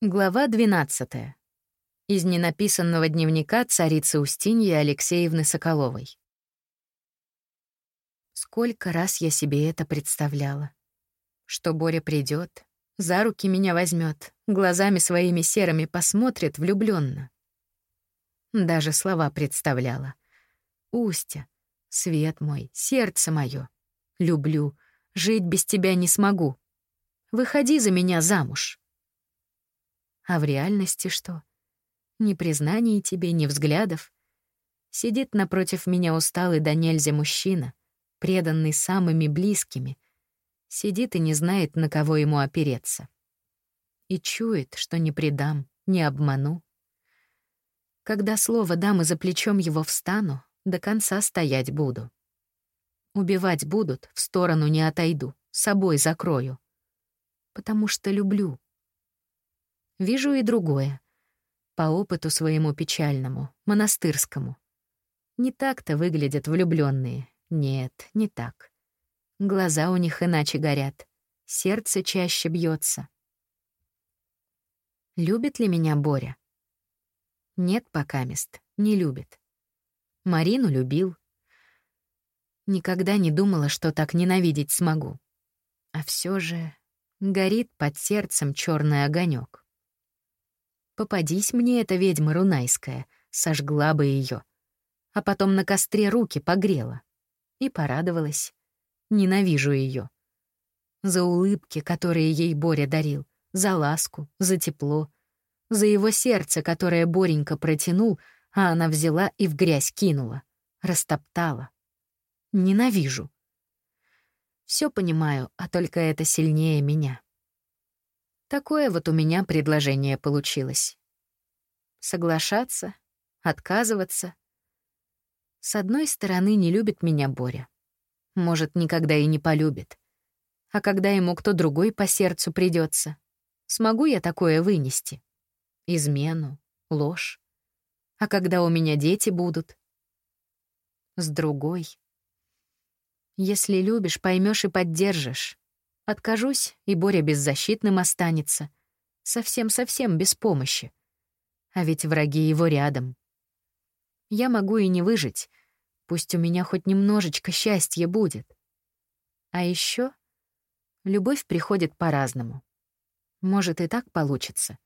Глава 12. Из ненаписанного дневника царицы Устиньи Алексеевны Соколовой. Сколько раз я себе это представляла. Что Боря придет, за руки меня возьмет, глазами своими серыми посмотрит влюбленно. Даже слова представляла. Устя, свет мой, сердце мое, люблю, жить без тебя не смогу. Выходи за меня замуж. А в реальности что? Ни признаний тебе, ни взглядов. Сидит напротив меня усталый до нельзя мужчина, преданный самыми близкими. Сидит и не знает, на кого ему опереться. И чует, что не предам, не обману. Когда слово дам и за плечом его встану, до конца стоять буду. Убивать будут, в сторону не отойду, собой закрою. Потому что люблю. Вижу и другое. По опыту своему печальному, монастырскому. Не так-то выглядят влюбленные. Нет, не так. Глаза у них иначе горят. Сердце чаще бьется. Любит ли меня Боря? Нет, пока мест, не любит. Марину любил. Никогда не думала, что так ненавидеть смогу. А все же горит под сердцем черный огонек. Попадись мне эта ведьма рунайская, сожгла бы ее, А потом на костре руки погрела. И порадовалась. Ненавижу ее. За улыбки, которые ей Боря дарил, за ласку, за тепло, за его сердце, которое Боренька протянул, а она взяла и в грязь кинула, растоптала. Ненавижу. Все понимаю, а только это сильнее меня. Такое вот у меня предложение получилось. Соглашаться, отказываться. С одной стороны, не любит меня Боря. Может, никогда и не полюбит. А когда ему кто другой по сердцу придется, смогу я такое вынести? Измену, ложь. А когда у меня дети будут? С другой. Если любишь, поймешь и поддержишь. Откажусь, и Боря беззащитным останется. Совсем-совсем без помощи. А ведь враги его рядом. Я могу и не выжить. Пусть у меня хоть немножечко счастья будет. А еще любовь приходит по-разному. Может, и так получится.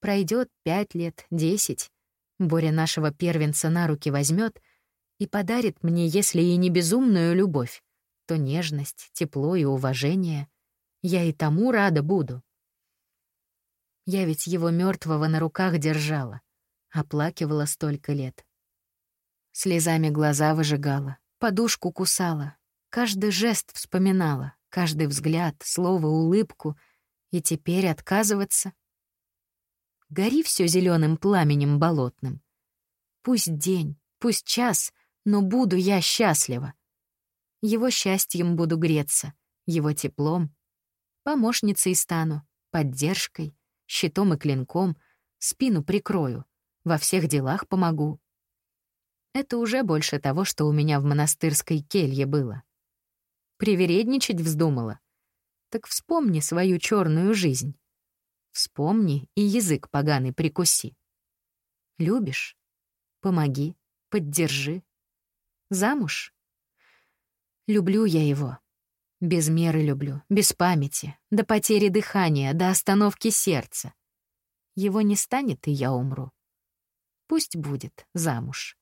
Пройдет пять лет, десять. Боря нашего первенца на руки возьмет и подарит мне, если и не безумную любовь, то нежность, тепло и уважение. Я и тому рада буду. Я ведь его мертвого на руках держала, оплакивала столько лет. Слезами глаза выжигала, подушку кусала, каждый жест вспоминала, каждый взгляд, слово, улыбку, и теперь отказываться. Гори все зеленым пламенем болотным. Пусть день, пусть час, но буду я счастлива. Его счастьем буду греться, его теплом. Помощницей стану, поддержкой, щитом и клинком, спину прикрою, во всех делах помогу. Это уже больше того, что у меня в монастырской келье было. Привередничать вздумала. Так вспомни свою черную жизнь. Вспомни и язык поганый прикуси. Любишь? Помоги, поддержи. Замуж? Люблю я его. Без меры люблю, без памяти, до потери дыхания, до остановки сердца. Его не станет, и я умру. Пусть будет замуж.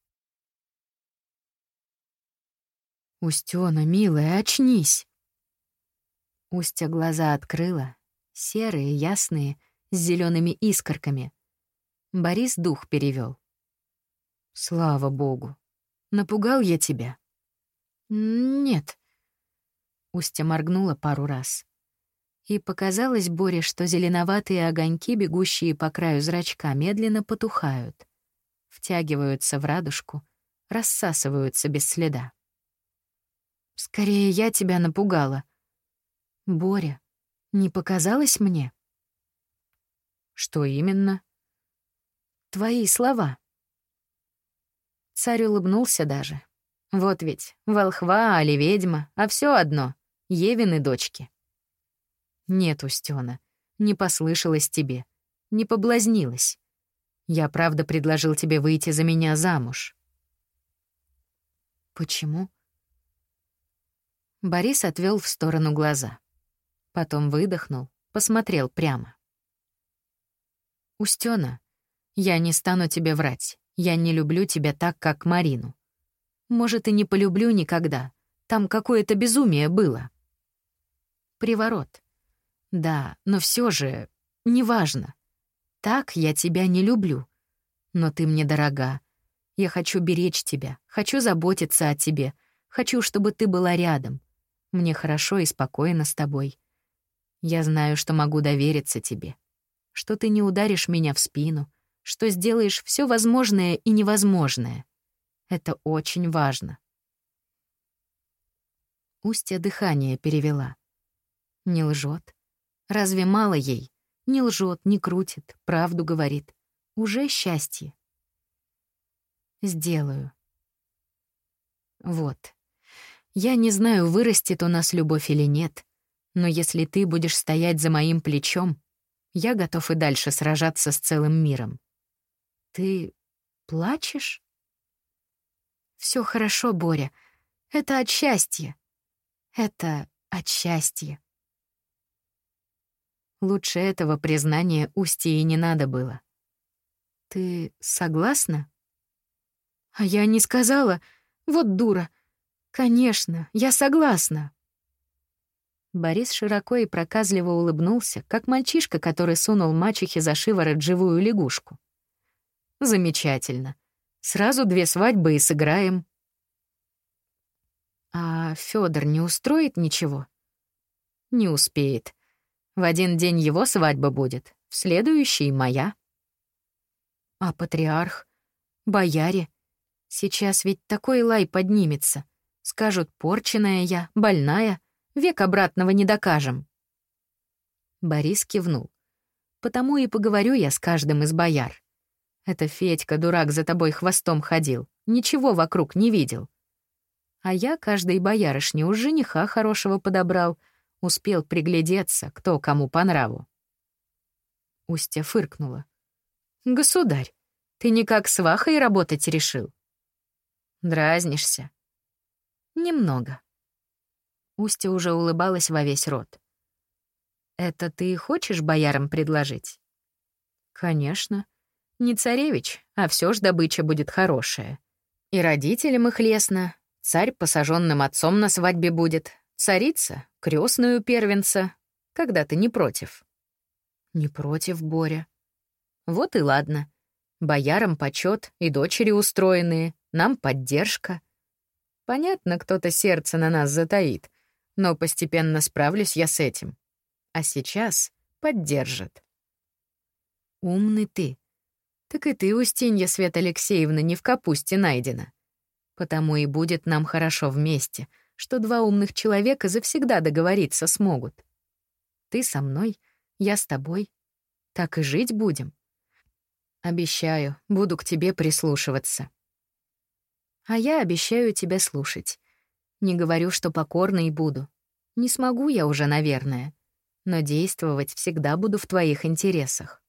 «Устёна, милая, очнись!» Устя глаза открыла, серые, ясные, с зелеными искорками. Борис дух перевел. «Слава богу! Напугал я тебя?» «Нет». Устя моргнула пару раз. И показалось Боре, что зеленоватые огоньки, бегущие по краю зрачка, медленно потухают, втягиваются в радужку, рассасываются без следа. «Скорее я тебя напугала. Боря, не показалось мне?» «Что именно?» «Твои слова». Царь улыбнулся даже, вот ведь, волхва, али ведьма, а все одно — Евины дочки. Нет, Устёна, не послышалось тебе. не поблазнилась. Я правда предложил тебе выйти за меня замуж. Почему? Борис отвел в сторону глаза. Потом выдохнул, посмотрел прямо. Устёна, я не стану тебе врать. Я не люблю тебя так, как Марину. Может, и не полюблю никогда. Там какое-то безумие было. Приворот. Да, но все же неважно. Так я тебя не люблю. Но ты мне дорога. Я хочу беречь тебя, хочу заботиться о тебе, хочу, чтобы ты была рядом. Мне хорошо и спокойно с тобой. Я знаю, что могу довериться тебе, что ты не ударишь меня в спину, что сделаешь все возможное и невозможное. Это очень важно. Устья дыхание перевела. Не лжет. Разве мало ей? Не лжет, не крутит, правду говорит. Уже счастье. Сделаю. Вот. Я не знаю, вырастет у нас любовь или нет, но если ты будешь стоять за моим плечом, я готов и дальше сражаться с целым миром. Ты плачешь? Все хорошо, Боря. Это от счастья. Это от счастья. Лучше этого признания Устье и не надо было. Ты согласна? А я не сказала. Вот дура. Конечно, я согласна. Борис широко и проказливо улыбнулся, как мальчишка, который сунул мачехе за шиворот живую лягушку. Замечательно. Сразу две свадьбы и сыграем. А Федор не устроит ничего? Не успеет. В один день его свадьба будет, в следующий — моя. А патриарх? Бояре? Сейчас ведь такой лай поднимется. Скажут, порченная я, больная, век обратного не докажем. Борис кивнул. Потому и поговорю я с каждым из бояр. Это Федька, дурак, за тобой хвостом ходил, ничего вокруг не видел. А я каждой боярышне у жениха хорошего подобрал, успел приглядеться, кто кому по нраву. Устья фыркнула. «Государь, ты никак с Вахой работать решил?» «Дразнишься?» «Немного». Устья уже улыбалась во весь рот. «Это ты хочешь боярам предложить?» «Конечно. Не царевич, а все ж добыча будет хорошая. И родителям их лестно, царь посаженным отцом на свадьбе будет, царица — крестную первенца, когда ты не против. Не против, Боря. Вот и ладно. Боярам почет и дочери устроенные, нам поддержка. Понятно, кто-то сердце на нас затаит, но постепенно справлюсь я с этим. А сейчас поддержит. Умный ты, так и ты, Устинья Свет Алексеевна, не в капусте найдена. Потому и будет нам хорошо вместе, что два умных человека завсегда договориться смогут. Ты со мной, я с тобой. Так и жить будем. Обещаю, буду к тебе прислушиваться. А я обещаю тебя слушать. Не говорю, что покорной буду. Не смогу я уже, наверное. Но действовать всегда буду в твоих интересах.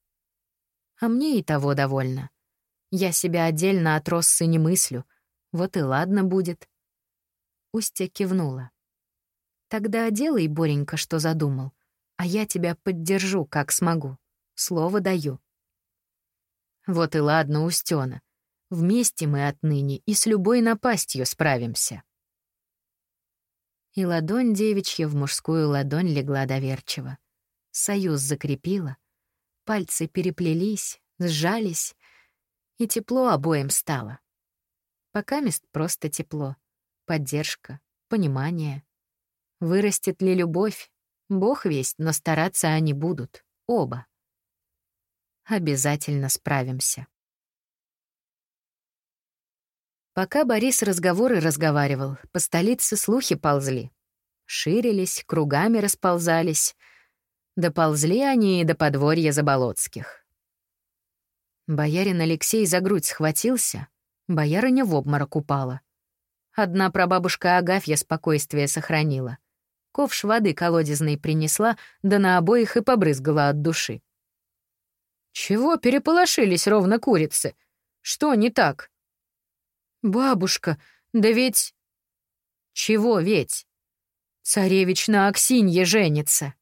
А мне и того довольно. Я себя отдельно от Россы не мыслю. Вот и ладно будет. Устья кивнула. Тогда делай, Боренька, что задумал, а я тебя поддержу, как смогу. Слово даю. Вот и ладно, Устёна. Вместе мы отныне и с любой напастью справимся. И ладонь девичья в мужскую ладонь легла доверчиво. Союз закрепила — Пальцы переплелись, сжались, и тепло обоим стало. Пока мест просто тепло, поддержка, понимание. Вырастет ли любовь? Бог весть, но стараться они будут, оба. Обязательно справимся. Пока Борис разговоры разговаривал, по столице слухи ползли. Ширились, кругами расползались — Доползли они и до подворья Заболоцких. Боярин Алексей за грудь схватился, боярыня в обморок упала. Одна прабабушка Агафья спокойствие сохранила. Ковш воды колодезной принесла, да на обоих и побрызгала от души. Чего переполошились ровно курицы? Что не так? Бабушка, да ведь... Чего ведь? Царевич на Аксинье женится.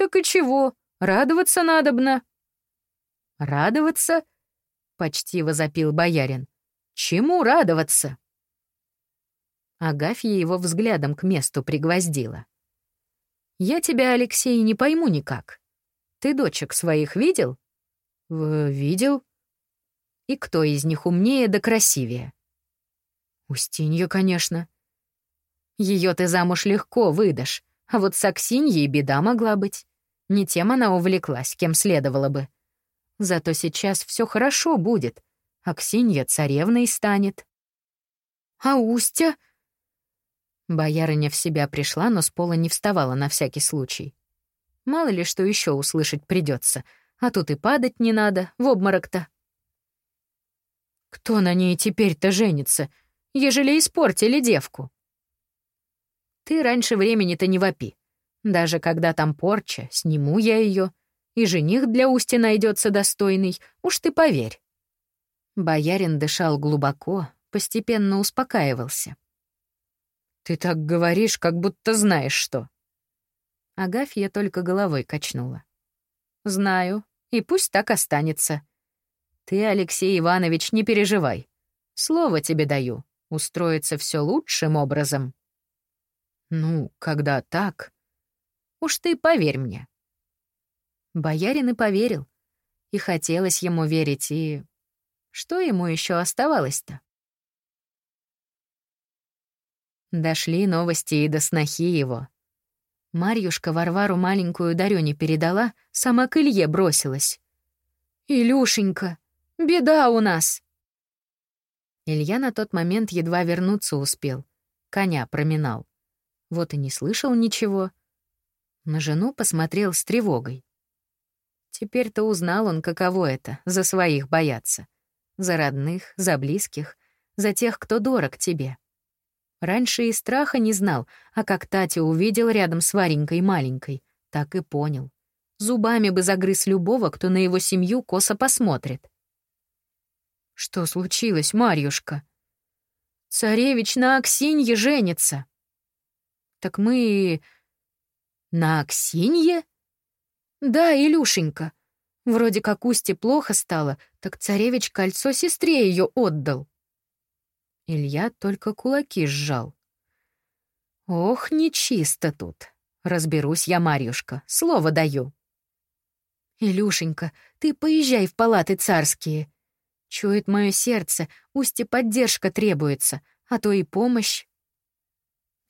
Так и чего? Радоваться надобно. Радоваться? Почти возопил боярин. Чему радоваться? Агафья его взглядом к месту пригвоздила. «Я тебя, Алексей, не пойму никак. Ты дочек своих видел?» В «Видел». «И кто из них умнее да красивее?» «Устинья, конечно». Ее ты замуж легко выдашь, а вот с Аксиньей беда могла быть. Не тем она увлеклась, кем следовало бы. Зато сейчас все хорошо будет. Аксинья царевной станет. А Устя? Боярыня в себя пришла, но с пола не вставала на всякий случай. Мало ли что еще услышать придется, а тут и падать не надо, в обморок-то. Кто на ней теперь-то женится, ежели испортили девку? Ты раньше времени-то не вопи. Даже когда там порча, сниму я ее, и жених для Усти найдется достойный, уж ты поверь. Боярин дышал глубоко, постепенно успокаивался. «Ты так говоришь, как будто знаешь что». Агафья только головой качнула. «Знаю, и пусть так останется. Ты, Алексей Иванович, не переживай. Слово тебе даю, устроится все лучшим образом». «Ну, когда так...» «Уж ты поверь мне». Боярин и поверил. И хотелось ему верить, и... Что ему еще оставалось-то? Дошли новости и до снохи его. Марьюшка Варвару маленькую Дарёне передала, сама к Илье бросилась. «Илюшенька, беда у нас!» Илья на тот момент едва вернуться успел. Коня проминал. Вот и не слышал ничего. На жену посмотрел с тревогой. Теперь-то узнал он, каково это — за своих бояться. За родных, за близких, за тех, кто дорог тебе. Раньше и страха не знал, а как Татя увидел рядом с Варенькой маленькой, так и понял. Зубами бы загрыз любого, кто на его семью косо посмотрит. «Что случилось, Марьюшка?» «Царевич на Аксинье женится». «Так мы...» «На Аксинье?» «Да, Илюшенька. Вроде как Усте плохо стало, так царевич кольцо сестре ее отдал». Илья только кулаки сжал. «Ох, нечисто тут. Разберусь я, Марьюшка, слово даю». «Илюшенька, ты поезжай в палаты царские. Чует мое сердце, Усте поддержка требуется, а то и помощь».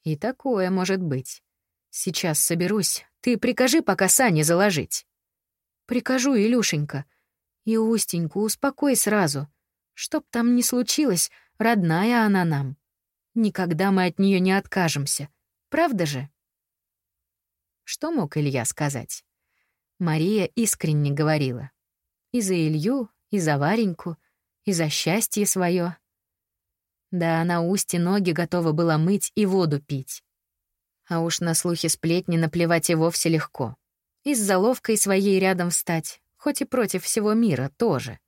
«И такое может быть. Сейчас соберусь, ты прикажи пока сани заложить». «Прикажу, Илюшенька. И Устеньку успокой сразу. Чтоб там ни случилось, Родная она нам. Никогда мы от нее не откажемся. Правда же? Что мог Илья сказать? Мария искренне говорила. И за Илью, и за Вареньку, и за счастье свое. Да она Усти ноги готова была мыть и воду пить. А уж на слухи сплетни наплевать и вовсе легко. И с заловкой своей рядом встать, хоть и против всего мира тоже.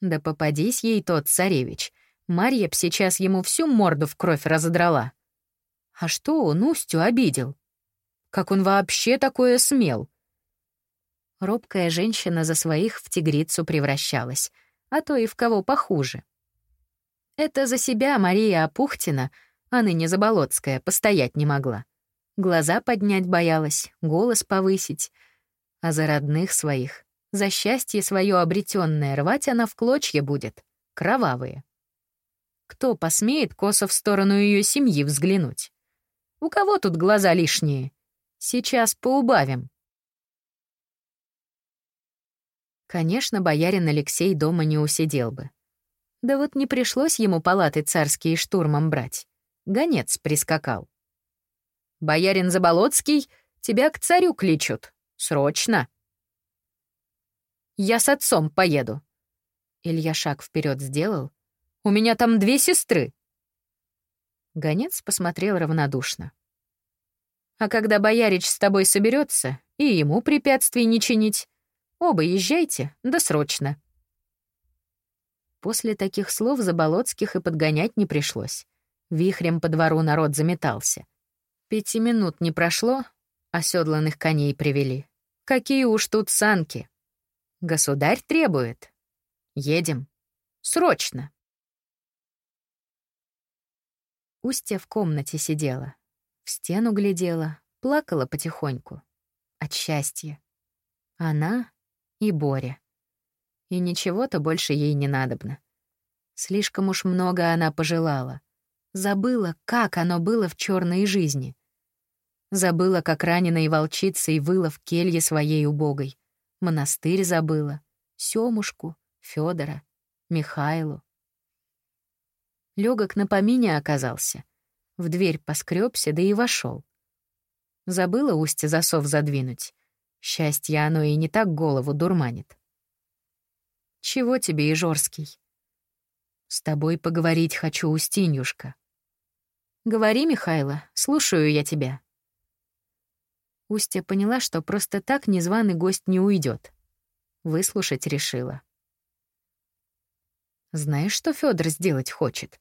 Да попадись ей тот царевич — Марья б сейчас ему всю морду в кровь разодрала. А что он Устю обидел? Как он вообще такое смел? Робкая женщина за своих в тигрицу превращалась, а то и в кого похуже. Это за себя Мария Апухтина, а ныне Заболоцкая, постоять не могла. Глаза поднять боялась, голос повысить. А за родных своих, за счастье свое обретенное рвать она в клочья будет, кровавые. Кто посмеет косо в сторону ее семьи взглянуть? У кого тут глаза лишние? Сейчас поубавим. Конечно, боярин Алексей дома не усидел бы. Да вот не пришлось ему палаты царские штурмом брать. Гонец прискакал. «Боярин Заболоцкий, тебя к царю кличут. Срочно!» «Я с отцом поеду». Илья шаг вперед сделал, у меня там две сестры». Гонец посмотрел равнодушно. «А когда боярич с тобой соберется, и ему препятствий не чинить, Оба езжайте, да срочно». После таких слов Заболоцких и подгонять не пришлось. Вихрем по двору народ заметался. Пяти минут не прошло, оседланных коней привели. Какие уж тут санки. Государь требует. Едем. Срочно. Устья в комнате сидела. В стену глядела, плакала потихоньку. От счастья. Она и Боря. И ничего-то больше ей не надобно. Слишком уж много она пожелала. Забыла, как оно было в черной жизни. Забыла, как раненой волчицей выла в келье своей убогой. Монастырь забыла. Сёмушку, Федора, Михайлу. Легок на помине оказался. В дверь поскребся, да и вошел. Забыла устье засов задвинуть. Счастье оно и не так голову дурманит. Чего тебе, Ижорский? С тобой поговорить хочу, Устиньюшка. Говори, Михайло, слушаю я тебя. Устья поняла, что просто так незваный гость не уйдет. Выслушать решила. Знаешь, что Федор сделать хочет?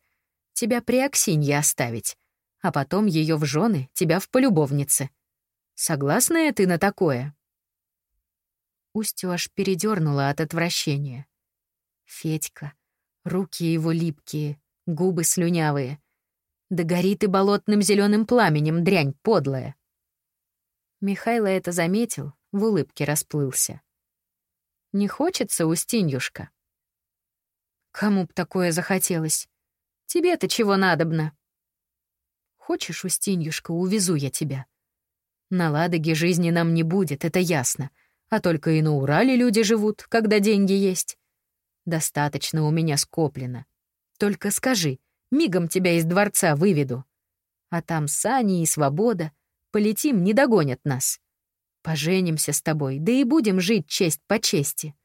Тебя при Аксинье оставить, а потом ее в жены, тебя в полюбовнице. Согласна ты на такое? Устью аж передернула от отвращения. Федька. Руки его липкие, губы слюнявые. Да горит и болотным зеленым пламенем дрянь подлая. Михайло это заметил, в улыбке расплылся. «Не хочется, Устиньюшка?» «Кому б такое захотелось? Тебе-то чего надобно?» «Хочешь, Устиньюшка, увезу я тебя. На Ладоге жизни нам не будет, это ясно, а только и на Урале люди живут, когда деньги есть. Достаточно у меня скоплено. Только скажи, мигом тебя из дворца выведу. А там сани и свобода. Полетим, не догонят нас. Поженимся с тобой, да и будем жить честь по чести.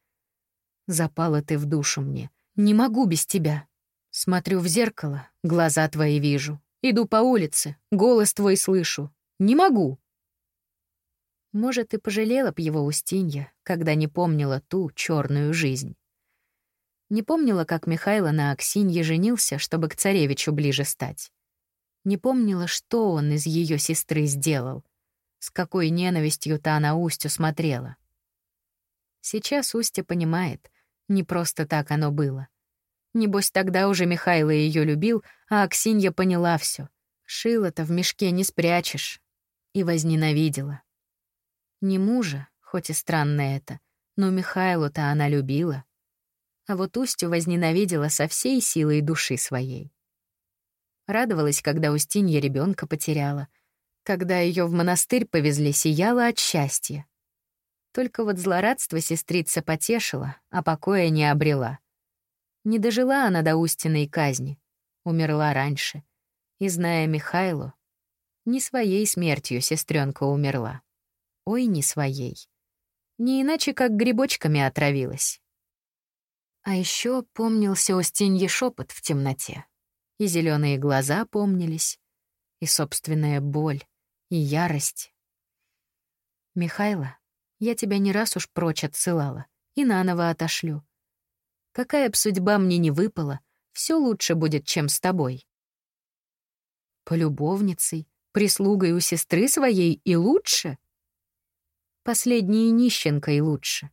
Запала ты в душу мне. Не могу без тебя. Смотрю в зеркало, глаза твои вижу. Иду по улице, голос твой слышу. Не могу. Может, и пожалела б его Устинья, когда не помнила ту черную жизнь. Не помнила, как Михайло на Аксинье женился, чтобы к царевичу ближе стать. Не помнила, что он из ее сестры сделал, с какой ненавистью та на Устю смотрела. Сейчас Устя понимает, не просто так оно было. Небось, тогда уже Михайло ее любил, а Аксинья поняла все. Шило-то в мешке не спрячешь. И возненавидела. Не мужа, хоть и странно это, но Михайлу-то она любила а вот Устю возненавидела со всей силой души своей. Радовалась, когда Устинья ребенка потеряла. Когда ее в монастырь повезли, сияла от счастья. Только вот злорадство сестрица потешила, а покоя не обрела. Не дожила она до Устиной казни, умерла раньше. И, зная Михайлу, не своей смертью сестренка умерла. Ой, не своей. Не иначе, как грибочками отравилась. А еще помнился Устинье шепот в темноте. И зеленые глаза помнились, и собственная боль, и ярость. «Михайло, я тебя не раз уж прочь отсылала, и наново отошлю. Какая б судьба мне не выпала, все лучше будет, чем с тобой». Полюбовницей, прислугой у сестры своей и лучше? Последней нищенкой лучше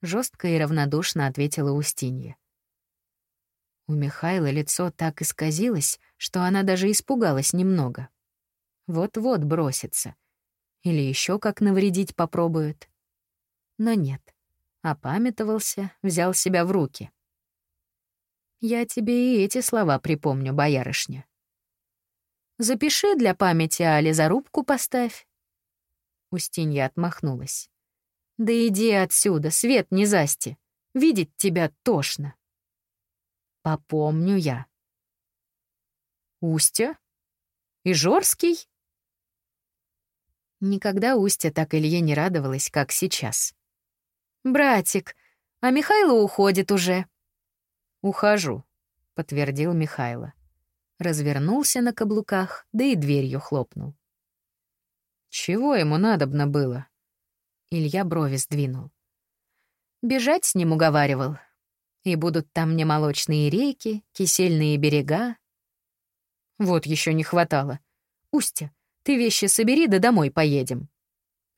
жестко и равнодушно ответила Устинья. У Михайла лицо так исказилось, что она даже испугалась немного. Вот-вот бросится. Или еще как навредить попробует. Но нет. Опамятовался, взял себя в руки. «Я тебе и эти слова припомню, боярышня». «Запиши для памяти, али зарубку поставь». Устинья отмахнулась. Да иди отсюда, свет не засти. Видеть тебя тошно. Попомню я. Устя? Ижорский? Никогда Устя так Илье не радовалась, как сейчас. «Братик, а Михайло уходит уже». «Ухожу», — подтвердил Михайло. Развернулся на каблуках, да и дверью хлопнул. Чего ему надобно было? Илья брови сдвинул. Бежать с ним уговаривал. И будут там мне молочные реки, кисельные берега. Вот еще не хватало. Устя, ты вещи собери, да домой поедем.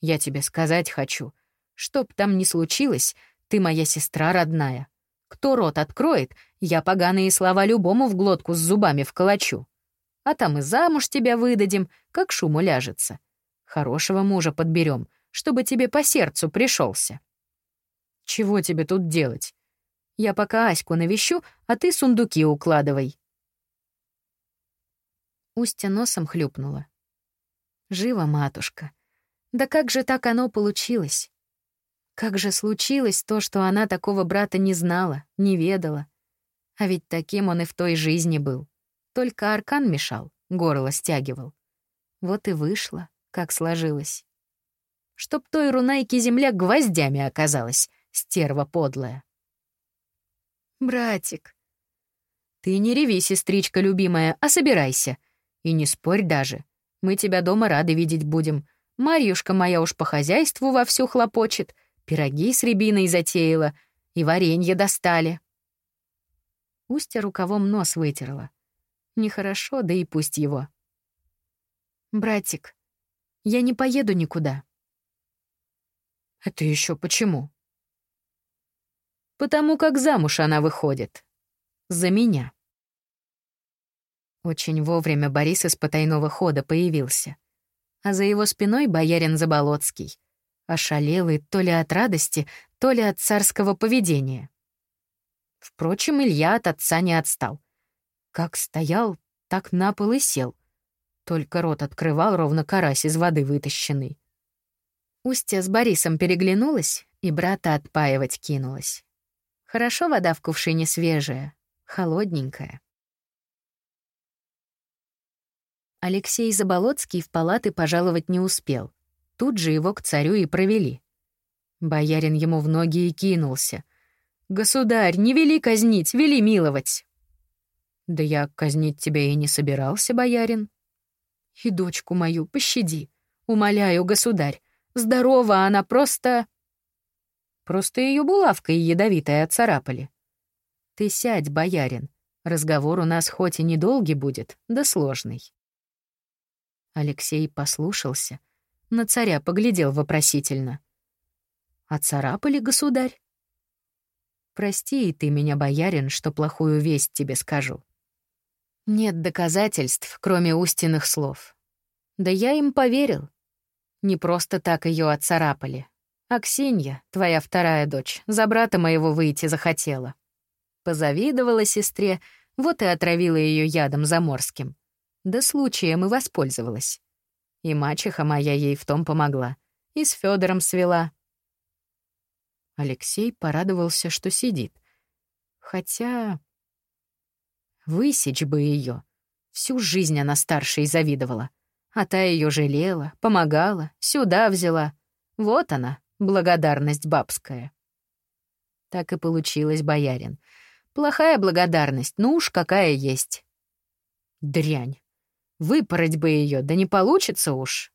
Я тебе сказать хочу. Чтоб там ни случилось, ты моя сестра родная. Кто рот откроет, я поганые слова любому в глотку с зубами вколочу. А там и замуж тебя выдадим, как шуму ляжется. Хорошего мужа подберем, чтобы тебе по сердцу пришелся. Чего тебе тут делать? Я пока Аську навещу, а ты сундуки укладывай. Устя носом хлюпнула. Жива матушка. Да как же так оно получилось? Как же случилось то, что она такого брата не знала, не ведала? А ведь таким он и в той жизни был. Только аркан мешал, горло стягивал. Вот и вышло, как сложилось. Чтоб той рунайке земля гвоздями оказалась, стерва подлая. «Братик!» «Ты не реви, сестричка любимая, а собирайся. И не спорь даже. Мы тебя дома рады видеть будем. Марьюшка моя уж по хозяйству вовсю хлопочет, пироги с рябиной затеяла, и варенье достали». Устья рукавом нос вытерла. Нехорошо, да и пусть его. «Братик, я не поеду никуда». «Это еще почему?» Потому как замуж она выходит. За меня. Очень вовремя Борис из потайного хода появился. А за его спиной боярин Заболоцкий. Ошалелый то ли от радости, то ли от царского поведения. Впрочем, Илья от отца не отстал. Как стоял, так на пол и сел. Только рот открывал, ровно карась из воды вытащенный. Устья с Борисом переглянулась и брата отпаивать кинулась. Хорошо вода в кувшине свежая, холодненькая. Алексей Заболоцкий в палаты пожаловать не успел. Тут же его к царю и провели. Боярин ему в ноги и кинулся. «Государь, не вели казнить, вели миловать!» «Да я казнить тебя и не собирался, боярин». «И дочку мою пощади, умоляю, государь. Здорова она просто...» Просто ее булавкой ядовитой отцарапали. Ты сядь, боярин. Разговор у нас хоть и недолгий будет, да сложный. Алексей послушался, на царя поглядел вопросительно. «А царапали, государь?» «Прости и ты меня, боярин, что плохую весть тебе скажу. Нет доказательств, кроме устиных слов. Да я им поверил. Не просто так ее отцарапали, Аксинья, твоя вторая дочь, за брата моего выйти захотела. Позавидовала сестре, вот и отравила ее ядом заморским. Да случаем и воспользовалась. И мачеха моя ей в том помогла. И с Федором свела. Алексей порадовался, что сидит. Хотя... Высечь бы ее. Всю жизнь она старшей завидовала. А та ее жалела, помогала, сюда взяла. Вот она, Благодарность бабская. Так и получилось, боярин. Плохая благодарность, ну уж какая есть. Дрянь. Выпороть бы ее, да не получится уж.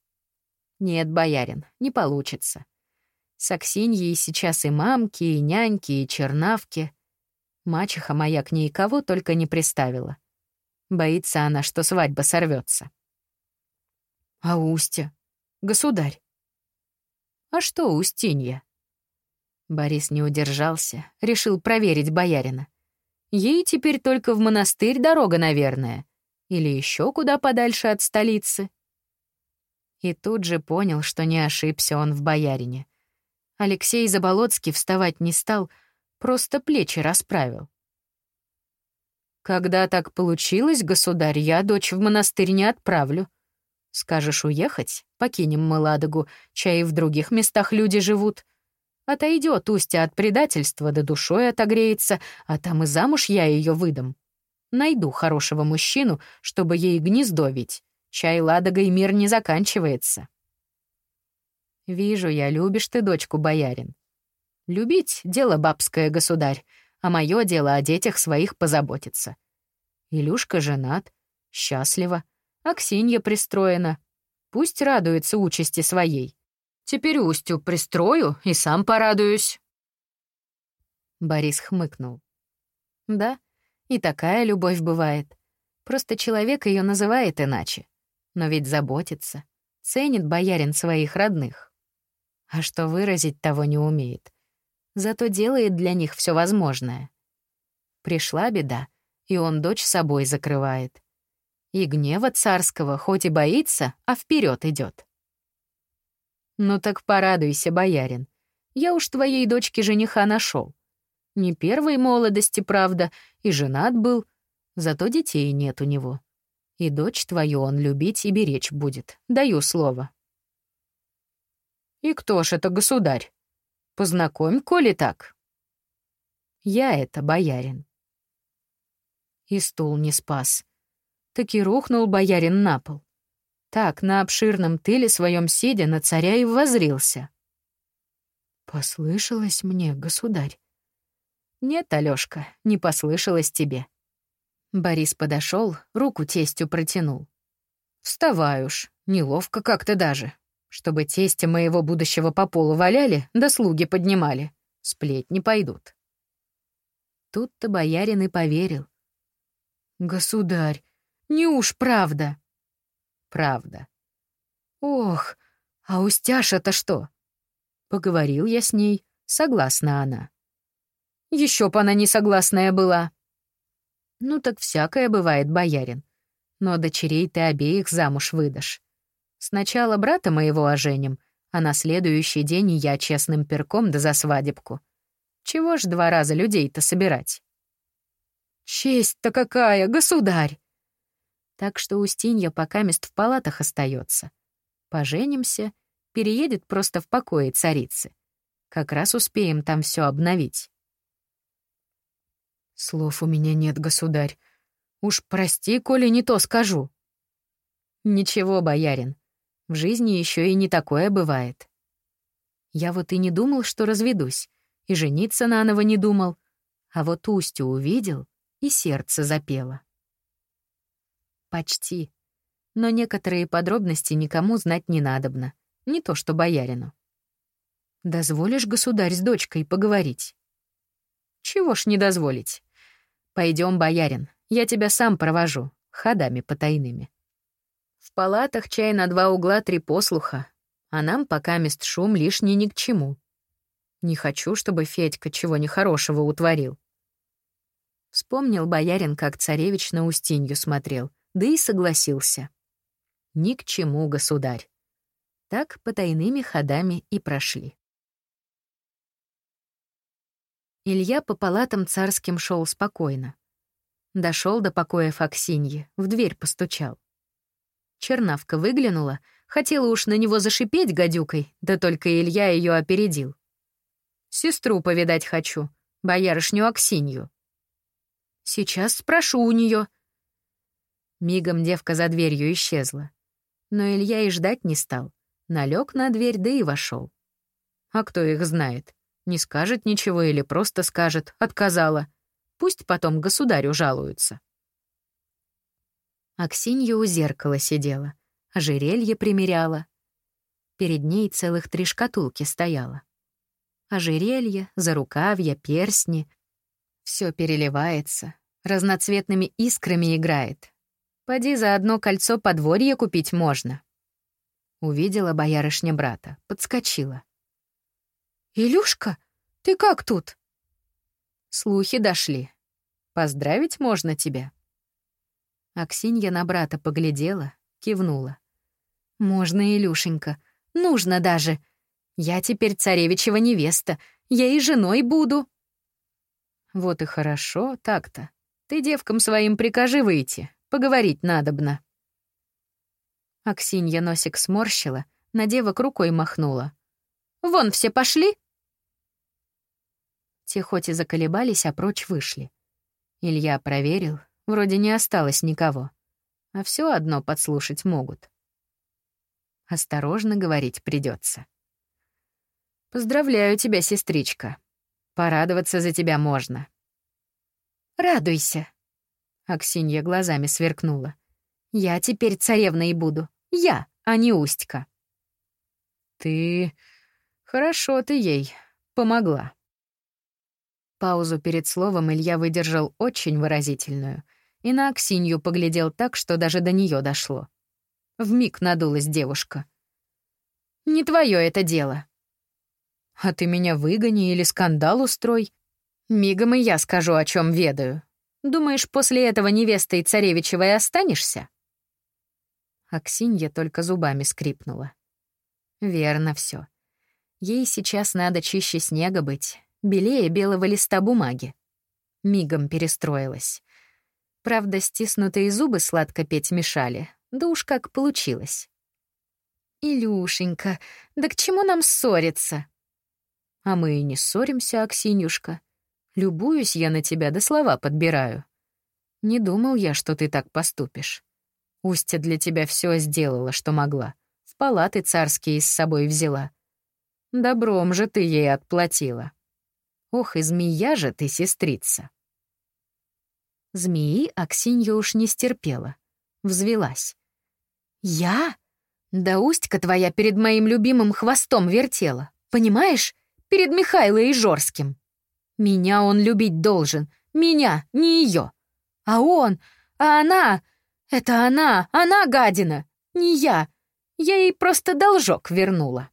Нет, боярин, не получится. С Аксиньей сейчас и мамки, и няньки, и чернавки. Мачеха моя к ней кого только не приставила. Боится она, что свадьба сорвется. А Устя? Государь, а что Устинья? Борис не удержался, решил проверить боярина. Ей теперь только в монастырь дорога, наверное. Или еще куда подальше от столицы. И тут же понял, что не ошибся он в боярине. Алексей Заболоцкий вставать не стал, просто плечи расправил. «Когда так получилось, государь, я дочь в монастырь не отправлю. Скажешь уехать, покинем мы Ладогу, чай в других местах люди живут. Отойдет Устья от предательства, да душой отогреется, а там и замуж я ее выдам. Найду хорошего мужчину, чтобы ей гнездо ведь. Чай Ладогой мир не заканчивается. Вижу я, любишь ты дочку, боярин. Любить — дело бабское, государь, а мое дело о детях своих позаботиться. Илюшка женат, счастлива. Аксинья пристроена. Пусть радуется участи своей. Теперь Устю пристрою и сам порадуюсь. Борис хмыкнул. Да, и такая любовь бывает. Просто человек ее называет иначе. Но ведь заботится, ценит боярин своих родных. А что выразить того не умеет. Зато делает для них все возможное. Пришла беда, и он дочь собой закрывает. И гнева царского хоть и боится, а вперед идет. Ну так порадуйся, боярин. Я уж твоей дочке жениха нашел. Не первой молодости, правда, и женат был, зато детей нет у него. И дочь твою он любить и беречь будет, даю слово. И кто ж это государь? Познакомь, коли так. Я это, боярин. И стул не спас. Таки рухнул боярин на пол. Так, на обширном тыле своем сидя, на царя и возрился. Послышалось мне, государь. Нет, Алёшка, не послышалось тебе. Борис подошел, руку тестю протянул. Вставай уж, неловко как-то даже. Чтобы тестя моего будущего по полу валяли, да слуги поднимали. Сплетни пойдут. Тут-то боярин и поверил. «Государь, не уж правда?» «Правда». «Ох, а Устяша-то что?» Поговорил я с ней, согласна она. Еще б она не согласная была. Ну так всякое бывает, боярин. Но дочерей ты обеих замуж выдашь. Сначала брата моего оженим, а на следующий день я честным перком да за свадебку. Чего ж два раза людей-то собирать? Честь-то какая, государь! Так что Устинья пока мест в палатах остается. Поженимся, переедет просто в покое царицы. Как раз успеем там все обновить. Слов у меня нет, государь. Уж прости, коли не то скажу. Ничего, боярин, в жизни еще и не такое бывает. Я вот и не думал, что разведусь, и жениться наново не думал, а вот Устю увидел, и сердце запело. Почти. Но некоторые подробности никому знать не надобно, не то что боярину. Дозволишь, государь, с дочкой поговорить? Чего ж не дозволить? Пойдем, боярин, я тебя сам провожу, ходами потайными. В палатах чай на два угла три послуха, а нам пока мест шум лишний ни к чему. Не хочу, чтобы Федька чего нехорошего утворил. Вспомнил боярин, как царевич на Устинью смотрел, да и согласился. Ни к чему, государь. Так потайными ходами и прошли. Илья по палатам царским шел спокойно. Дошел до покоя Факсиньи, в дверь постучал. Чернавка выглянула, хотела уж на него зашипеть гадюкой, да только Илья ее опередил. «Сестру повидать хочу, боярышню Аксинью». «Сейчас спрошу у нее. Мигом девка за дверью исчезла. Но Илья и ждать не стал. Налег на дверь, да и вошел. А кто их знает? Не скажет ничего или просто скажет «отказала». Пусть потом государю жалуются. Аксинья у зеркала сидела, ожерелье примеряла. Перед ней целых три шкатулки стояло. Ожерелье, зарукавья, перстни. Все переливается, разноцветными искрами играет. Поди за одно кольцо подворье купить можно. Увидела боярышня брата, подскочила. «Илюшка, ты как тут?» Слухи дошли. Поздравить можно тебя. Аксинья на брата поглядела, кивнула. «Можно, Илюшенька, нужно даже. Я теперь царевичева невеста, я и женой буду». «Вот и хорошо, так-то. Ты девкам своим прикажи выйти, поговорить надобно». Аксинья носик сморщила, на девок рукой махнула. «Вон все пошли!» Те хоть и заколебались, а прочь вышли. Илья проверил, Вроде не осталось никого. А все одно подслушать могут. Осторожно говорить придется. «Поздравляю тебя, сестричка. Порадоваться за тебя можно». «Радуйся», — Аксинья глазами сверкнула. «Я теперь царевной буду. Я, а не Устька». «Ты... хорошо ты ей помогла». Паузу перед словом Илья выдержал очень выразительную и на Аксинью поглядел так, что даже до нее дошло. Вмиг надулась девушка. «Не твое это дело». «А ты меня выгони или скандал устрой. Мигом и я скажу, о чем ведаю. Думаешь, после этого невестой царевичевой останешься?» Аксинья только зубами скрипнула. Верно все. Ей сейчас надо чище снега быть, белее белого листа бумаги. Мигом перестроилась. Правда, стиснутые зубы сладко петь мешали, да уж как получилось. «Илюшенька, да к чему нам ссориться?» «А мы и не ссоримся, Аксинюшка. Любуюсь я на тебя, да слова подбираю. Не думал я, что ты так поступишь. Устья для тебя все сделала, что могла. В палаты царские с собой взяла. Добром же ты ей отплатила. Ох, и змея же ты, сестрица. Змеи Аксинья уж не стерпела. Взвелась. «Я? Да устька твоя перед моим любимым хвостом вертела. Понимаешь? Перед Михайлой и Жорским. Меня он любить должен. Меня, не ее. А он, а она... Это она, она гадина, не я. Я ей просто должок вернула.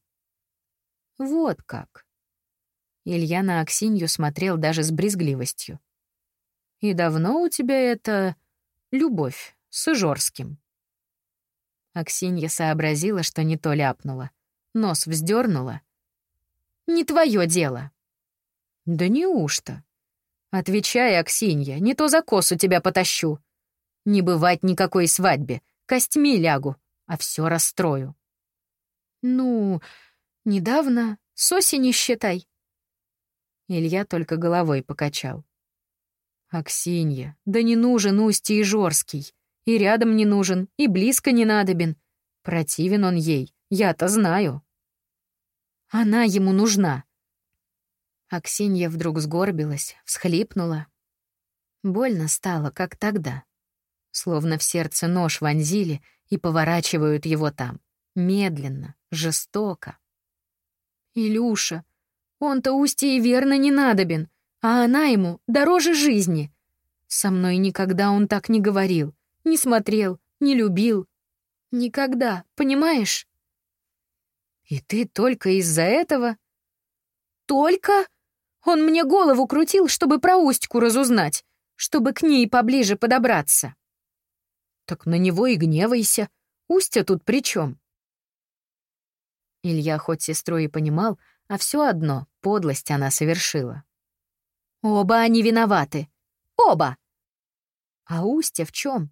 Вот как. Илья на Аксинью смотрел даже с брезгливостью. «И давно у тебя это... любовь с Ижорским?» Аксинья сообразила, что не то ляпнула. Нос вздернула. «Не твое дело». «Да неужто?» «Отвечай, Аксинья, не то за косу тебя потащу. Не бывать никакой свадьбе, костьми лягу, а все расстрою». «Ну, недавно, с осени считай». Илья только головой покачал. «Аксинья, да не нужен Устье и Жорский. И рядом не нужен, и близко не надобен. Противен он ей, я-то знаю». «Она ему нужна». Аксинья вдруг сгорбилась, всхлипнула. Больно стало, как тогда. Словно в сердце нож вонзили и поворачивают его там. Медленно, жестоко. «Илюша, он-то Устье и верно не надобен, а она ему дороже жизни. Со мной никогда он так не говорил, не смотрел, не любил. Никогда, понимаешь?» «И ты только из-за этого?» «Только?» Он мне голову крутил, чтобы про Устьку разузнать, чтобы к ней поближе подобраться. Так на него и гневайся. Устья тут при чем? Илья хоть сестру и понимал, а все одно подлость она совершила. Оба они виноваты. Оба! А Устья в чем?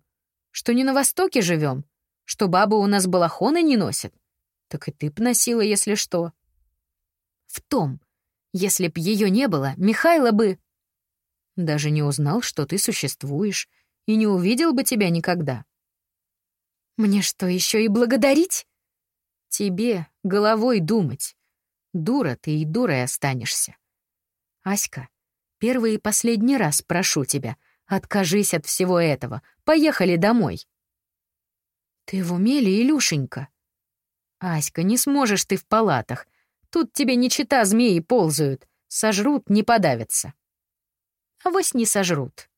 Что не на Востоке живем? Что бабы у нас балахоны не носят? Так и ты б носила, если что. В том, если б ее не было, Михайло бы... Даже не узнал, что ты существуешь, и не увидел бы тебя никогда. Мне что, еще и благодарить? Тебе головой думать. Дура ты и дурой останешься. Аська, первый и последний раз прошу тебя, откажись от всего этого. Поехали домой. Ты в уме ли, Илюшенька? Аська, не сможешь ты в палатах. Тут тебе не чита змеи ползают. Сожрут, не подавятся. Авось не сожрут.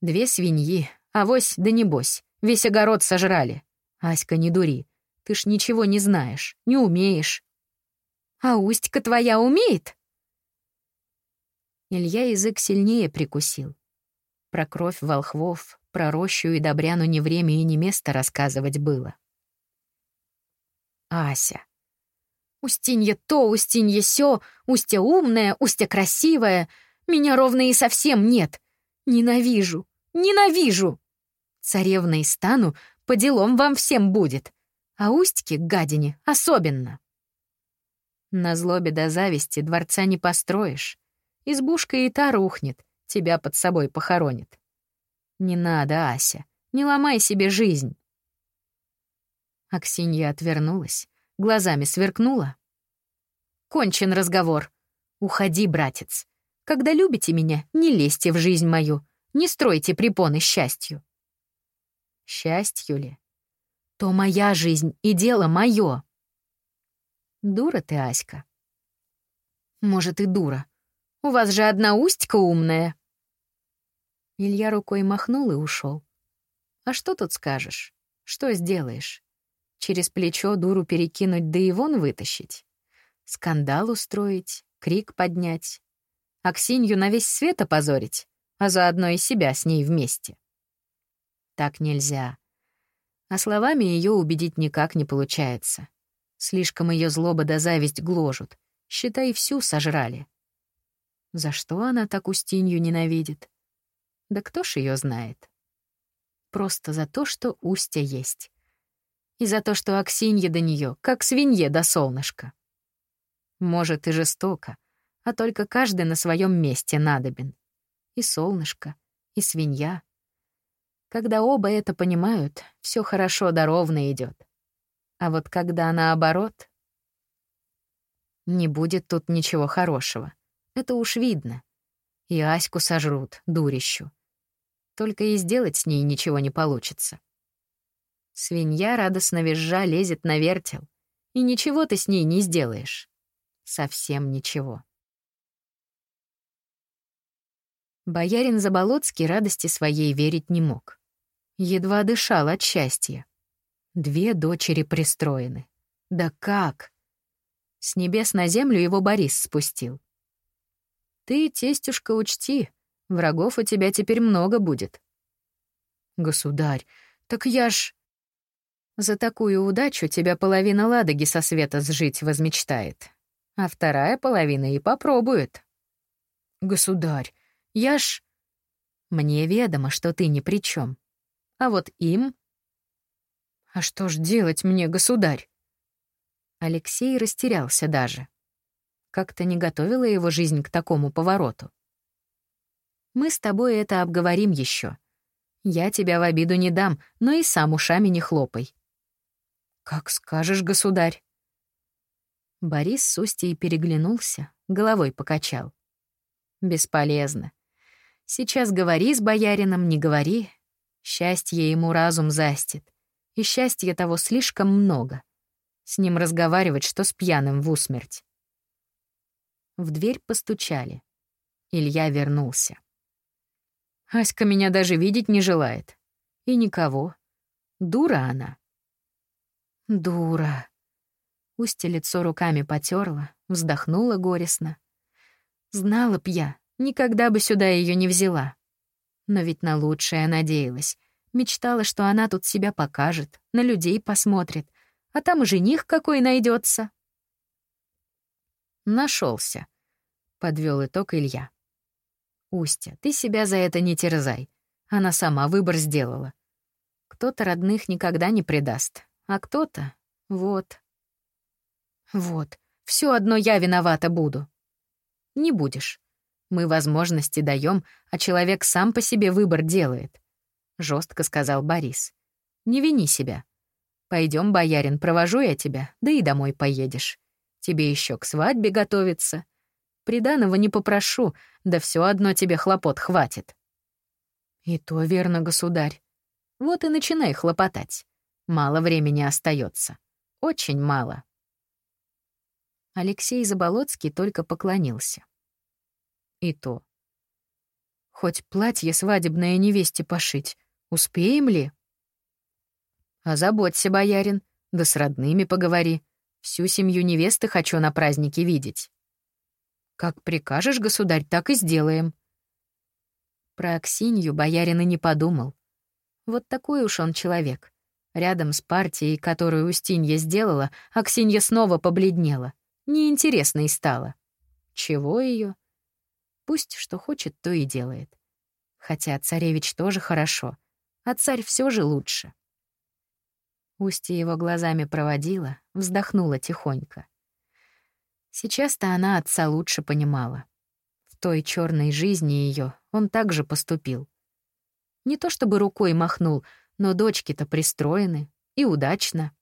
Две свиньи, авось да небось. Весь огород сожрали. Аська, не дури. Ты ж ничего не знаешь, не умеешь. А Устька твоя умеет? Илья язык сильнее прикусил. Про кровь волхвов, про рощу и добряну не время и не место рассказывать было. Ася. Устинья то, Устинья сё, Устья умная, Устья красивая. Меня ровно и совсем нет. Ненавижу, ненавижу. Царевной стану, по делам вам всем будет. А Устьке, гадине, особенно. На злобе до зависти дворца не построишь. Избушка и та рухнет, тебя под собой похоронит. Не надо, Ася, не ломай себе жизнь. Аксинья отвернулась, глазами сверкнула. Кончен разговор. Уходи, братец. Когда любите меня, не лезьте в жизнь мою, не стройте препоны счастью. Счастью ли? То моя жизнь и дело мое. Дура ты, Аська. Может, и дура. У вас же одна устька умная». Илья рукой махнул и ушел. «А что тут скажешь? Что сделаешь? Через плечо дуру перекинуть да и вон вытащить? Скандал устроить, крик поднять? Аксинью на весь свет опозорить, а заодно и себя с ней вместе?» Так нельзя. А словами ее убедить никак не получается. Слишком ее злоба да зависть гложут. Считай, всю сожрали. За что она так Устинью ненавидит? Да кто ж ее знает? Просто за то, что Устья есть. И за то, что Аксинья до нее, как свинье до солнышка. Может, и жестоко, а только каждый на своем месте надобен. И солнышко, и свинья. Когда оба это понимают, все хорошо да ровно идет. А вот когда наоборот... Не будет тут ничего хорошего. Это уж видно. И Аську сожрут, дурищу. Только и сделать с ней ничего не получится. Свинья радостно визжа лезет на вертел, и ничего ты с ней не сделаешь. Совсем ничего. Боярин Заболоцкий радости своей верить не мог. Едва дышал от счастья. Две дочери пристроены. Да как? С небес на землю его Борис спустил. Ты, тестюшка, учти, врагов у тебя теперь много будет. Государь, так я ж... За такую удачу тебя половина Ладоги со света сжить возмечтает, а вторая половина и попробует. Государь, я ж... Мне ведомо, что ты ни при чем. А вот им... А что ж делать мне, государь? Алексей растерялся даже. Как-то не готовила его жизнь к такому повороту. Мы с тобой это обговорим еще. Я тебя в обиду не дам, но и сам ушами не хлопай. Как скажешь, государь. Борис с Устьей переглянулся, головой покачал. Бесполезно. Сейчас говори с боярином, не говори. Счастье ему разум застит. И счастья того слишком много. С ним разговаривать, что с пьяным в усмерть. В дверь постучали. Илья вернулся. Аська меня даже видеть не желает. И никого. Дура она. Дура. Устья лицо руками потерла, вздохнула горестно. Знала б я, никогда бы сюда ее не взяла. Но ведь на лучшее надеялась. Мечтала, что она тут себя покажет, на людей посмотрит, а там и жених какой найдется. Нашелся, подвел итог Илья. Устя, ты себя за это не терзай. Она сама выбор сделала. Кто-то родных никогда не предаст, а кто-то — вот. Вот, все одно я виновата буду. Не будешь. Мы возможности даем, а человек сам по себе выбор делает. Жестко сказал Борис. Не вини себя. Пойдем, боярин, провожу я тебя, да и домой поедешь. Тебе еще к свадьбе готовиться. Приданого не попрошу, да все одно тебе хлопот хватит. И то верно, государь. Вот и начинай хлопотать. Мало времени остается. Очень мало. Алексей Заболоцкий только поклонился. И то. Хоть платье свадебное невесте пошить, успеем ли? Озаботься, боярин, да с родными поговори. Всю семью невесты хочу на празднике видеть. Как прикажешь, государь, так и сделаем. Про Аксинью боярин и не подумал. Вот такой уж он человек. Рядом с партией, которую Устинья сделала, Аксинья снова побледнела. Неинтересной стала. Чего ее? Пусть что хочет, то и делает. Хотя царевич тоже хорошо, а царь все же лучше. Устья его глазами проводила, вздохнула тихонько. Сейчас-то она отца лучше понимала. В той черной жизни ее он также поступил. Не то чтобы рукой махнул, но дочки-то пристроены, и удачно.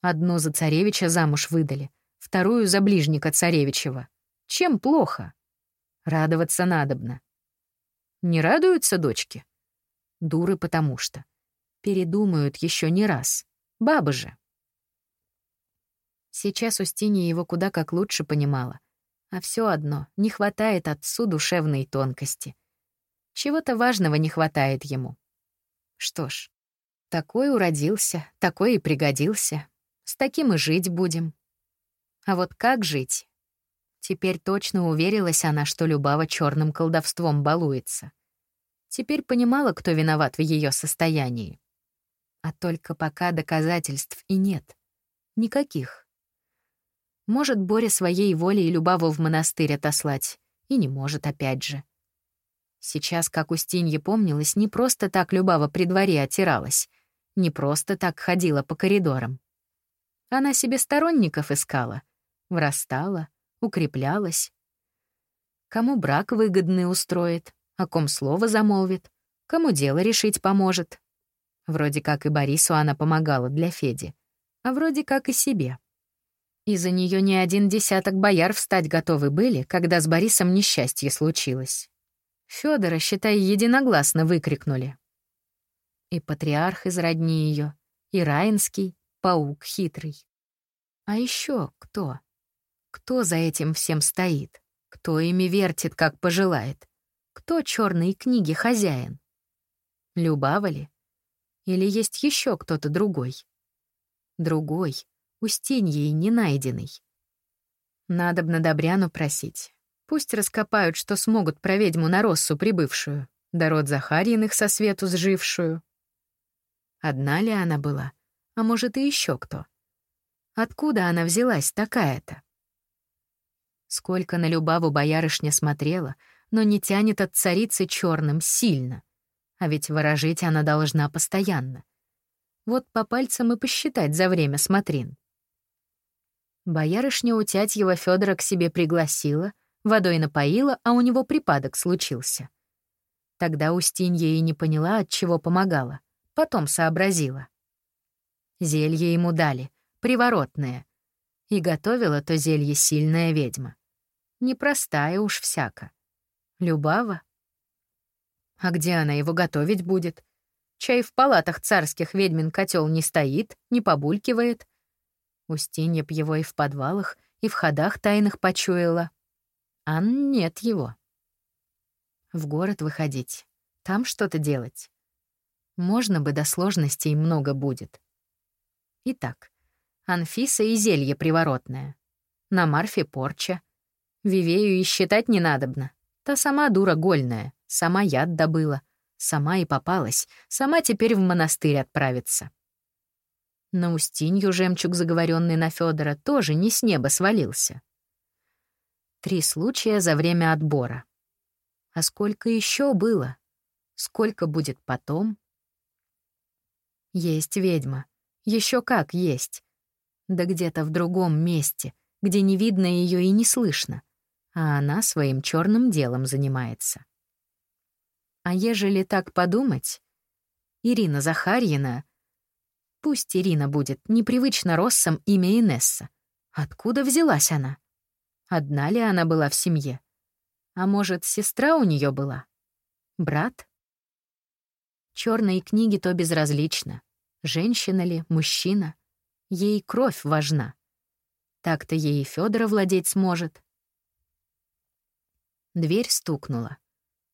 Одну за царевича замуж выдали, вторую за ближника царевичева. Чем плохо? Радоваться надобно. Не радуются дочки? Дуры потому что. Передумают еще не раз. Бабы же. Сейчас Устинья его куда как лучше понимала. А все одно не хватает отцу душевной тонкости. Чего-то важного не хватает ему. Что ж, такой уродился, такой и пригодился. С таким и жить будем. А вот как жить? Теперь точно уверилась она, что Любава черным колдовством балуется. Теперь понимала, кто виноват в ее состоянии. А только пока доказательств и нет. Никаких. Может, Боря своей волей Любаву в монастырь отослать. И не может опять же. Сейчас, как Устинье помнилось, не просто так Любава при дворе отиралась. Не просто так ходила по коридорам. Она себе сторонников искала. Врастала, укреплялась. Кому брак выгодный устроит, о ком слово замолвит, кому дело решить поможет. Вроде как и Борису она помогала для Феди, а вроде как и себе. Из-за нее не один десяток бояр встать готовы были, когда с Борисом несчастье случилось. Федора, считай, единогласно выкрикнули. И патриарх из родни ее, и Раинский, паук хитрый. А еще кто? Кто за этим всем стоит? Кто ими вертит, как пожелает? Кто черные книги хозяин? Любава ли? Или есть еще кто-то другой? Другой, Устиньей не найденный. Надо б на Добряну просить. Пусть раскопают, что смогут про ведьму на Россу прибывшую, да род Захарьиных со свету сжившую. Одна ли она была? А может, и еще кто? Откуда она взялась такая-то? Сколько на Любаву боярышня смотрела, но не тянет от царицы черным сильно. А ведь ворожить она должна постоянно. Вот по пальцам и посчитать за время смотрин. Боярышня Утятьева Федора к себе пригласила, водой напоила, а у него припадок случился. Тогда Устинья и не поняла, от чего помогала. Потом сообразила. Зелье ему дали, приворотное. И готовила то зелье сильная ведьма. Непростая уж всяко. Любава? А где она его готовить будет? Чай в палатах царских ведьмин котел не стоит, не побулькивает. Устинья б его и в подвалах, и в ходах тайных почуяла. А нет его. В город выходить, там что-то делать. Можно бы до сложностей много будет. Итак, Анфиса и зелье приворотное. На Марфе порча. Вивею и считать не надобно. Та сама дура гольная, сама яд добыла, сама и попалась, сама теперь в монастырь отправится. На Устинью жемчуг, заговоренный на Федора, тоже не с неба свалился. Три случая за время отбора. А сколько еще было? Сколько будет потом? Есть ведьма. Еще как есть. Да где-то в другом месте, где не видно ее и не слышно а она своим черным делом занимается. А ежели так подумать, Ирина Захарьина, пусть Ирина будет непривычно Россом имя Инесса, откуда взялась она? Одна ли она была в семье? А может, сестра у нее была? Брат? Черные книги то безразлично. Женщина ли, мужчина? Ей кровь важна. Так-то ей и Федора владеть сможет. Дверь стукнула.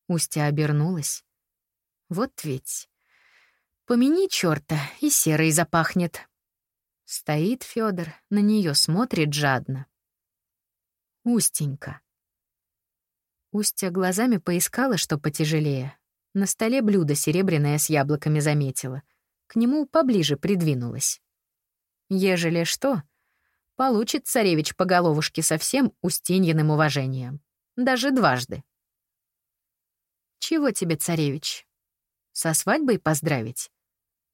Устя обернулась. Вот ведь. Помяни черта, и серый запахнет. Стоит Федор, на нее смотрит жадно. Устенька. Устя глазами поискала, что потяжелее. На столе блюдо серебряное с яблоками заметила. К нему поближе придвинулась. Ежели что, получит царевич по головушке со всем Устиньиным уважением даже дважды. «Чего тебе, царевич? Со свадьбой поздравить?»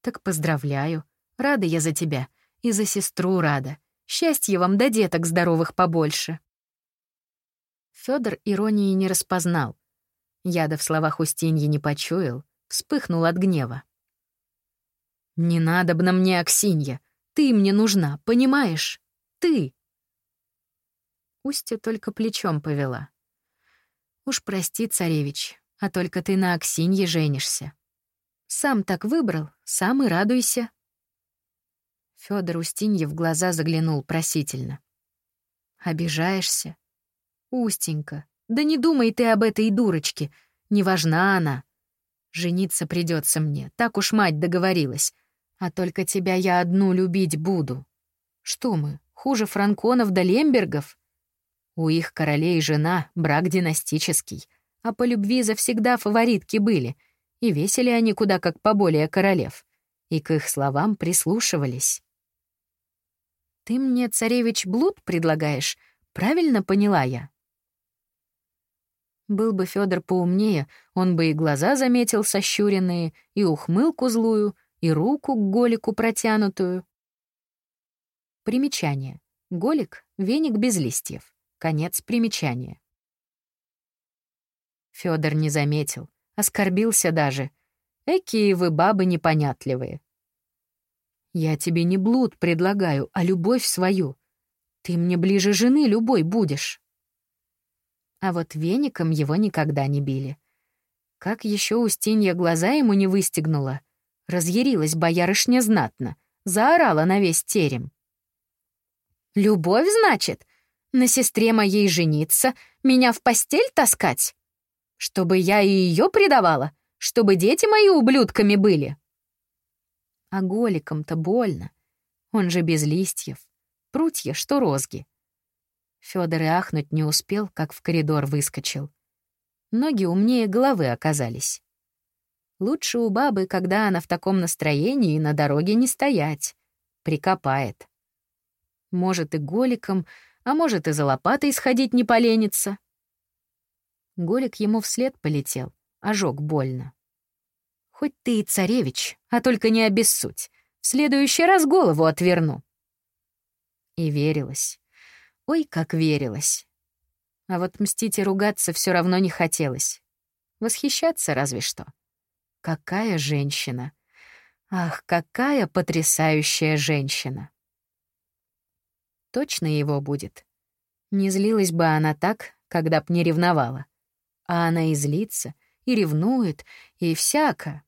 «Так поздравляю. Рада я за тебя. И за сестру рада. Счастья вам да деток здоровых побольше». Фёдор иронии не распознал. Яда в словах Устиньи не почуял, вспыхнул от гнева. «Не надо б на мне, Аксинья. Ты мне нужна, понимаешь? Ты!» Устья только плечом повела. Уж прости, царевич, а только ты на Аксинье женишься. Сам так выбрал, сам и радуйся. Фёдор Устинье в глаза заглянул просительно. Обижаешься? Устенька, да не думай ты об этой дурочке. Не важна она. Жениться придется мне, так уж мать договорилась. А только тебя я одну любить буду. Что мы, хуже франконов да лембергов? У их королей жена, брак династический. А по любви завсегда фаворитки были. И весели они куда как поболее королев. И к их словам прислушивались. «Ты мне, царевич, блуд предлагаешь? Правильно поняла я?» Был бы Федор поумнее, он бы и глаза заметил сощуренные, и ухмылку злую, и руку к голику протянутую. Примечание. Голик — веник без листьев. Конец примечания. Федор не заметил, оскорбился даже. Экие вы бабы непонятливые. Я тебе не блуд предлагаю, а любовь свою. Ты мне ближе жены любой будешь. А вот веником его никогда не били. Как еще Устинья глаза ему не выстегнула. Разъярилась боярышня знатно, заорала на весь терем. «Любовь, значит? На сестре моей жениться, меня в постель таскать? Чтобы я и ее предавала? Чтобы дети мои ублюдками были?» А голиком-то больно. Он же без листьев. Прутья, что розги. Фёдор и ахнуть не успел, как в коридор выскочил. Ноги умнее головы оказались. Лучше у бабы, когда она в таком настроении, на дороге не стоять. Прикопает. Может и голиком, а может и за лопатой сходить не поленится. Голик ему вслед полетел, ожог больно. Хоть ты и царевич, а только не обессудь. В следующий раз голову отверну. И верилась. Ой, как верилась. А вот мстить и ругаться все равно не хотелось. Восхищаться разве что. Какая женщина! Ах, какая потрясающая женщина! Точно его будет. Не злилась бы она так, когда б не ревновала. А она и злится, и ревнует, и всяко.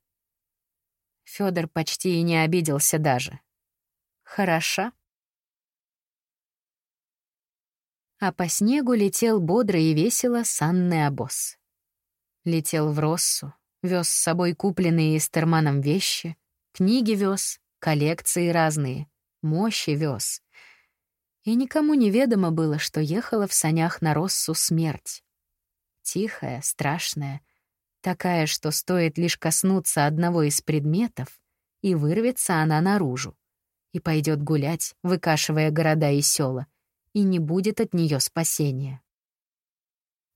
Фёдор почти и не обиделся даже. Хороша. А по снегу летел бодро и весело санный обоз. Летел в Россу, вез с собой купленные Эстерманом вещи, книги вез, коллекции разные, мощи вез. И никому неведомо было, что ехала в санях на Россу смерть. Тихая, страшная, такая, что стоит лишь коснуться одного из предметов, и вырвется она наружу, и пойдет гулять, выкашивая города и села — и не будет от нее спасения.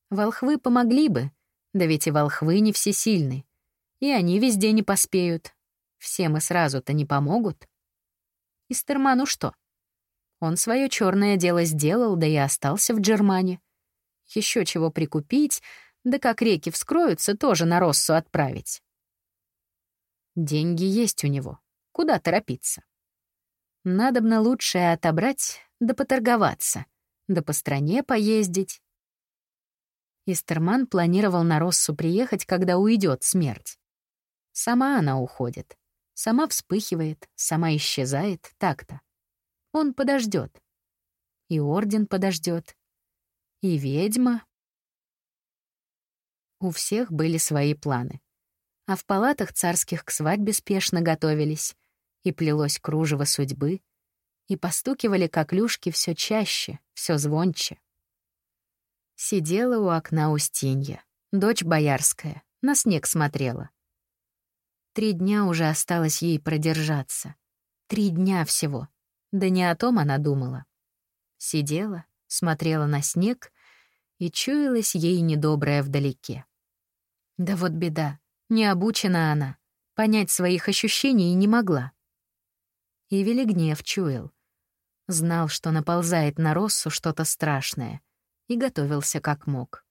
Волхвы помогли бы, да ведь и волхвы не всесильны, и они везде не поспеют. Всем и сразу-то не помогут. Истерману что? Он свое черное дело сделал, да и остался в Джермане. Еще чего прикупить, да как реки вскроются, тоже на Россу отправить. Деньги есть у него. Куда торопиться? Надобно лучшее отобрать, да поторговаться, да по стране поездить. Истерман планировал на Россу приехать, когда уйдет смерть. Сама она уходит, сама вспыхивает, сама исчезает, так-то. Он подождет. И орден подождет. И ведьма. У всех были свои планы. А в палатах царских к свадьбе спешно готовились, и плелось кружево судьбы — и постукивали коклюшки все чаще, все звонче. Сидела у окна Устинья, дочь боярская, на снег смотрела. Три дня уже осталось ей продержаться. Три дня всего. Да не о том она думала. Сидела, смотрела на снег, и чуялась ей недоброе вдалеке. Да вот беда, не обучена она, понять своих ощущений не могла. И Велигнев чуял. Знал, что наползает на Россу что-то страшное, и готовился как мог.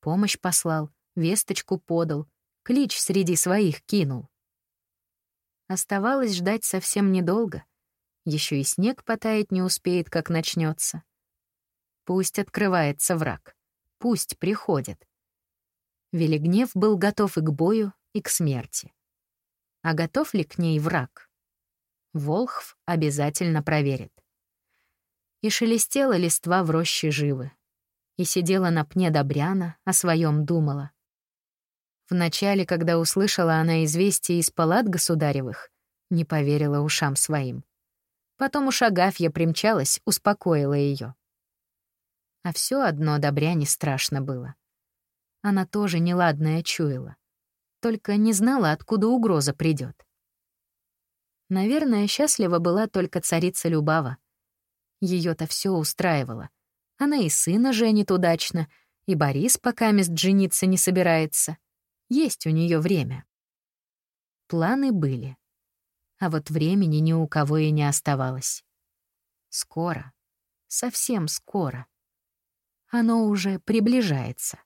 Помощь послал, весточку подал, клич среди своих кинул. Оставалось ждать совсем недолго. Еще и снег потаять не успеет, как начнется. Пусть открывается враг, пусть приходит. Велигнев был готов и к бою, и к смерти. А готов ли к ней враг? Волхв обязательно проверит. И шелестела листва в роще живы. и сидела на пне Добряна, о своем думала. Вначале, когда услышала она известие из палат государевых, не поверила ушам своим. Потом уж Агафья примчалась, успокоила ее. А все одно Добряне страшно было. Она тоже неладное чуяла. Только не знала, откуда угроза придет. Наверное, счастлива была только царица Любава. Ее-то все устраивало. Она и сына женит удачно, и Борис пока мест жениться не собирается. Есть у нее время. Планы были. А вот времени ни у кого и не оставалось. Скоро. Совсем скоро. Оно уже приближается.